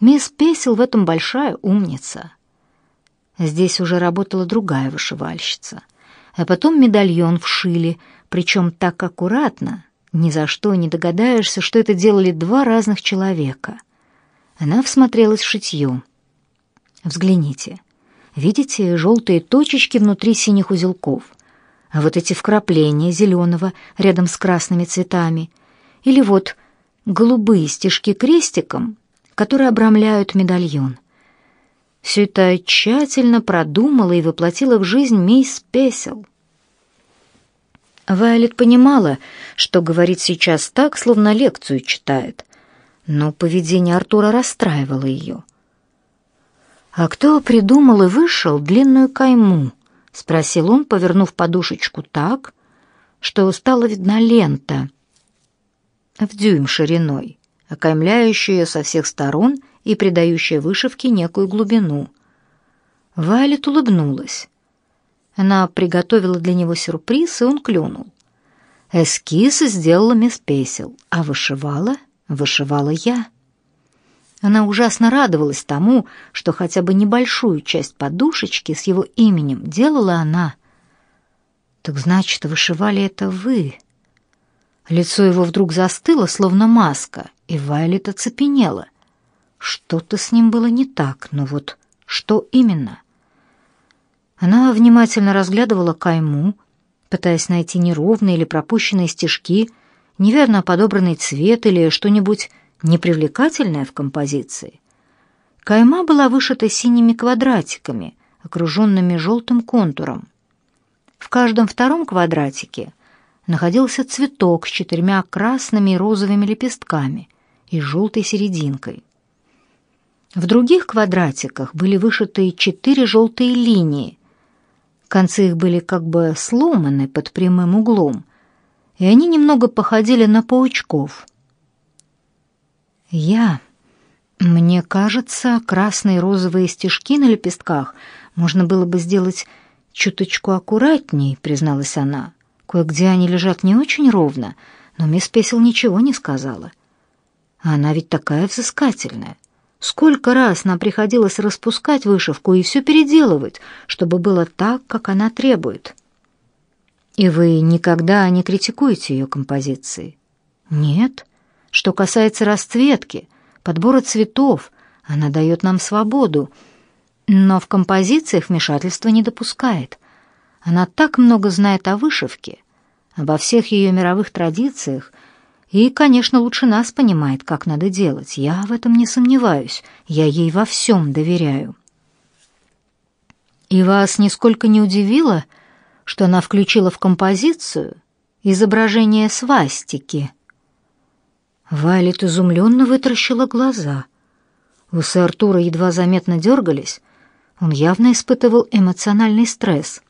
Мисс Песел в этом большая умница. Здесь уже работала другая вышивальщица. А потом медальон вшили, причем так аккуратно, ни за что не догадаешься, что это делали два разных человека. Она всмотрелась в шитье. Взгляните. Видите желтые точечки внутри синих узелков? А вот эти вкрапления зеленого рядом с красными цветами. Или вот голубые стежки крестиком, которые обрамляют медальон. Все это тщательно продумала и воплотила в жизнь мисс Песел. Вайолет понимала, что говорит сейчас так, словно лекцию читает, но поведение Артура расстраивало ее. «А кто придумал и вышел длинную кайму?» — спросил он, повернув подушечку так, что стала видна лента в дюйм шириной, окаймляющая ее со всех сторон и придающая вышивке некую глубину. Вайлет улыбнулась. Она приготовила для него сюрприз, и он клюнул. Эскиз сделала мисс Песел, а вышивала, вышивала я. Она ужасно радовалась тому, что хотя бы небольшую часть подушечки с его именем делала она. «Так значит, вышивали это вы?» Лицо его вдруг застыло, словно маска, и Вайлет оцепенела. Что-то с ним было не так, но вот что именно? Она внимательно разглядывала кайму, пытаясь найти неровные или пропущенные стежки, неверно подобранный цвет или что-нибудь непривлекательное в композиции. Кайма была вышита синими квадратиками, окруженными желтым контуром. В каждом втором квадратике находился цветок с четырьмя красными и розовыми лепестками и желтой серединкой. В других квадратиках были вышиты четыре желтые линии. Концы их были как бы сломаны под прямым углом, и они немного походили на паучков. Я... Мне кажется, красные и розовые стежки на лепестках можно было бы сделать чуточку аккуратней, призналась она. Кое-где они лежат не очень ровно, но мисс Песел ничего не сказала. Она ведь такая взыскательная. Сколько раз нам приходилось распускать вышивку и все переделывать, чтобы было так, как она требует. И вы никогда не критикуете ее композиции? Нет. Что касается расцветки, подбора цветов, она дает нам свободу, но в композициях вмешательства не допускает. Она так много знает о вышивке, обо всех ее мировых традициях, и, конечно, лучше нас понимает, как надо делать. Я в этом не сомневаюсь. Я ей во всем доверяю. И вас нисколько не удивило, что она включила в композицию изображение свастики? Вайлет изумленно вытаращила глаза. Усы Артура едва заметно дергались. Он явно испытывал эмоциональный стресс.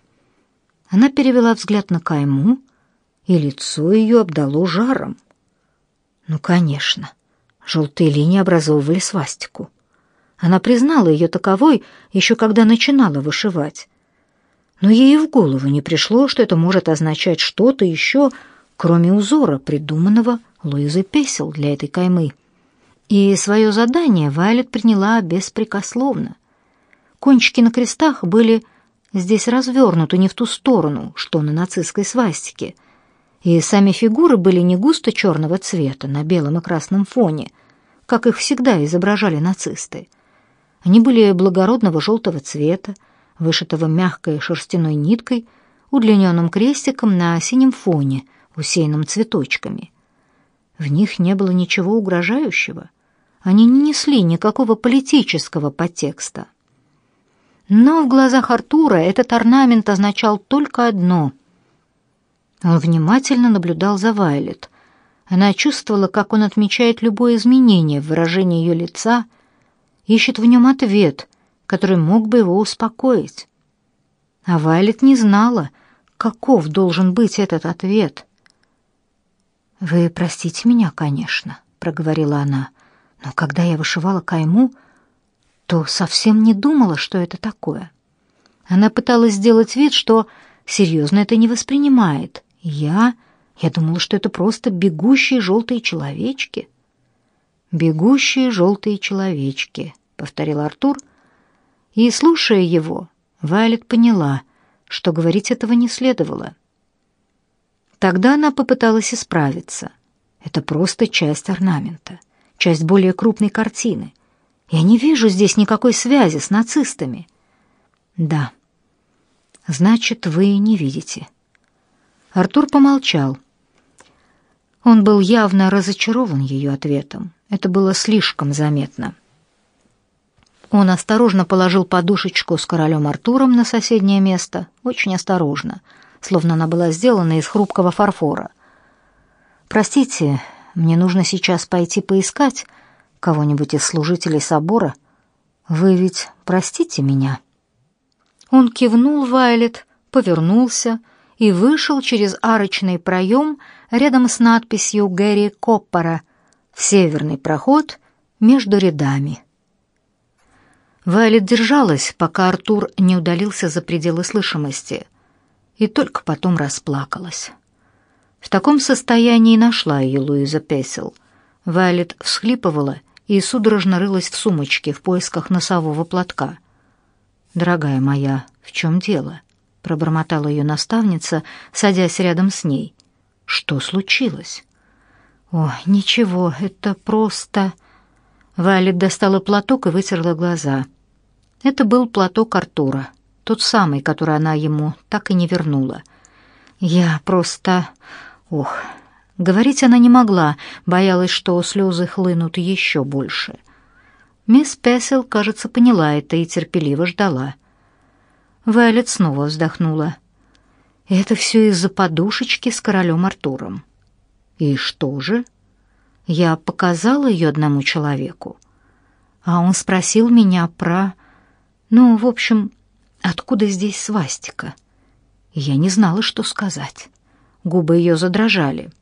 Она перевела взгляд на Кайму, и лицо ее обдало жаром. Ну, конечно. Желтые линии образовывали свастику. Она признала ее таковой еще когда начинала вышивать. Но ей в голову не пришло, что это может означать что-то еще, кроме узора, придуманного Луизой Песел для этой каймы. И свое задание Вайлет приняла беспрекословно. Кончики на крестах были здесь развернуты не в ту сторону, что на нацистской свастике — и сами фигуры были не густо черного цвета на белом и красном фоне, как их всегда изображали нацисты. Они были благородного желтого цвета, вышитого мягкой шерстяной ниткой, удлиненным крестиком на синем фоне, усеянном цветочками. В них не было ничего угрожающего. Они не несли никакого политического подтекста. Но в глазах Артура этот орнамент означал только одно он внимательно наблюдал за Вайлет. Она чувствовала, как он отмечает любое изменение в выражении ее лица, ищет в нем ответ, который мог бы его успокоить. А Вайлет не знала, каков должен быть этот ответ. «Вы простите меня, конечно», — проговорила она, «но когда я вышивала кайму, то совсем не думала, что это такое». Она пыталась сделать вид, что серьезно это не воспринимает, я... Я думала, что это просто бегущие желтые человечки. «Бегущие желтые человечки», — повторил Артур, и, слушая его, Вайлет поняла, что говорить этого не следовало. Тогда она попыталась исправиться. Это просто часть орнамента, часть более крупной картины. Я не вижу здесь никакой связи с нацистами. Да. Значит, вы не видите. Артур помолчал. Он был явно разочарован ее ответом. Это было слишком заметно. Он осторожно положил подушечку с королем Артуром на соседнее место, очень осторожно, словно она была сделана из хрупкого фарфора. «Простите, мне нужно сейчас пойти поискать кого-нибудь из служителей собора. Вы ведь простите меня?» Он кивнул Вайлет, повернулся и вышел через арочный проем рядом с надписью «Гэри Коппора» в северный проход между рядами. Вайлет держалась, пока Артур не удалился за пределы слышимости, и только потом расплакалась. В таком состоянии нашла ее Луиза Песел. Вайлет всхлипывала и судорожно рылась в сумочке в поисках носового платка. «Дорогая моя, в чем дело?» — пробормотала ее наставница, садясь рядом с ней. «Что случилось?» «О, ничего, это просто...» Вайлет достала платок и вытерла глаза. Это был платок Артура, тот самый, который она ему так и не вернула. Я просто... Ох, говорить она не могла, боялась, что слезы хлынут еще больше. Мисс Песел, кажется, поняла это и терпеливо ждала. Вайлет снова вздохнула. Это все из-за подушечки с королем Артуром. И что же? Я показала ее одному человеку, а он спросил меня про... Ну, в общем, откуда здесь свастика? Я не знала, что сказать. Губы ее задрожали.